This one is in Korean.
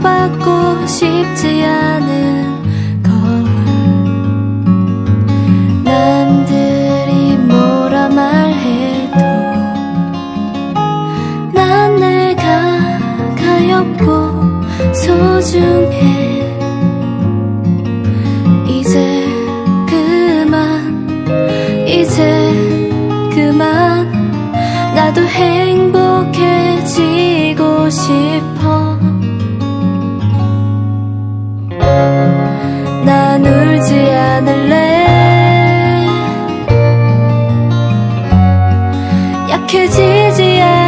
받고 싶지 않은 거울. 남들이 뭐라 말해도 난 내가 가엾고 소중해. 이제 그만 이제 그만. 나도 행복해지고 싶어 난 울지 않을래? 약해지지 않